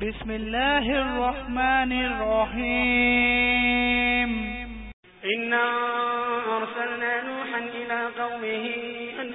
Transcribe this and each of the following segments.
بسم الله الرحمن الرحيم إنا أرسلنا نوحا إلى قومه أن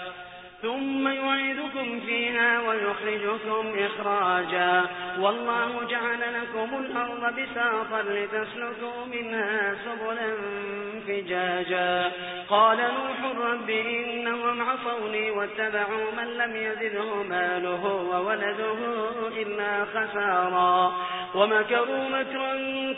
ثم يعيدكم فيها ويخرجكم إخراجا. والله جعل لكم الأرض بساطا لتسلكوا منها سبلا فجاجا. قال نوح رب إنهم عصوني واتبعوا من لم يزده ماله وولده إلا خسارا. ومكروا مكرا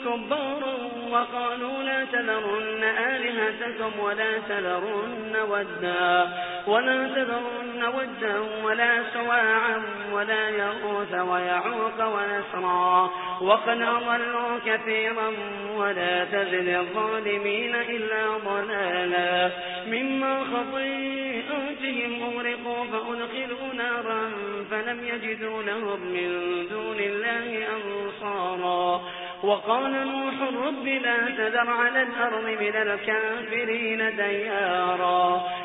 كبارا وقالوا لا تذرن آلهتكم ولا تذرن ودا ولا تذرن ودا ولا سواعا ولا يغوث ويعوق ونسرا وقد أضلوا كثيرا ولا تزل الظالمين إلا ضلالا مما خطيئاتهم أغرقوا فأدخلوا نارا فلم يجدوا لهم من دون الله أنصارا وقال نوح رب لا تذر على الأرض من الكافرين ديارا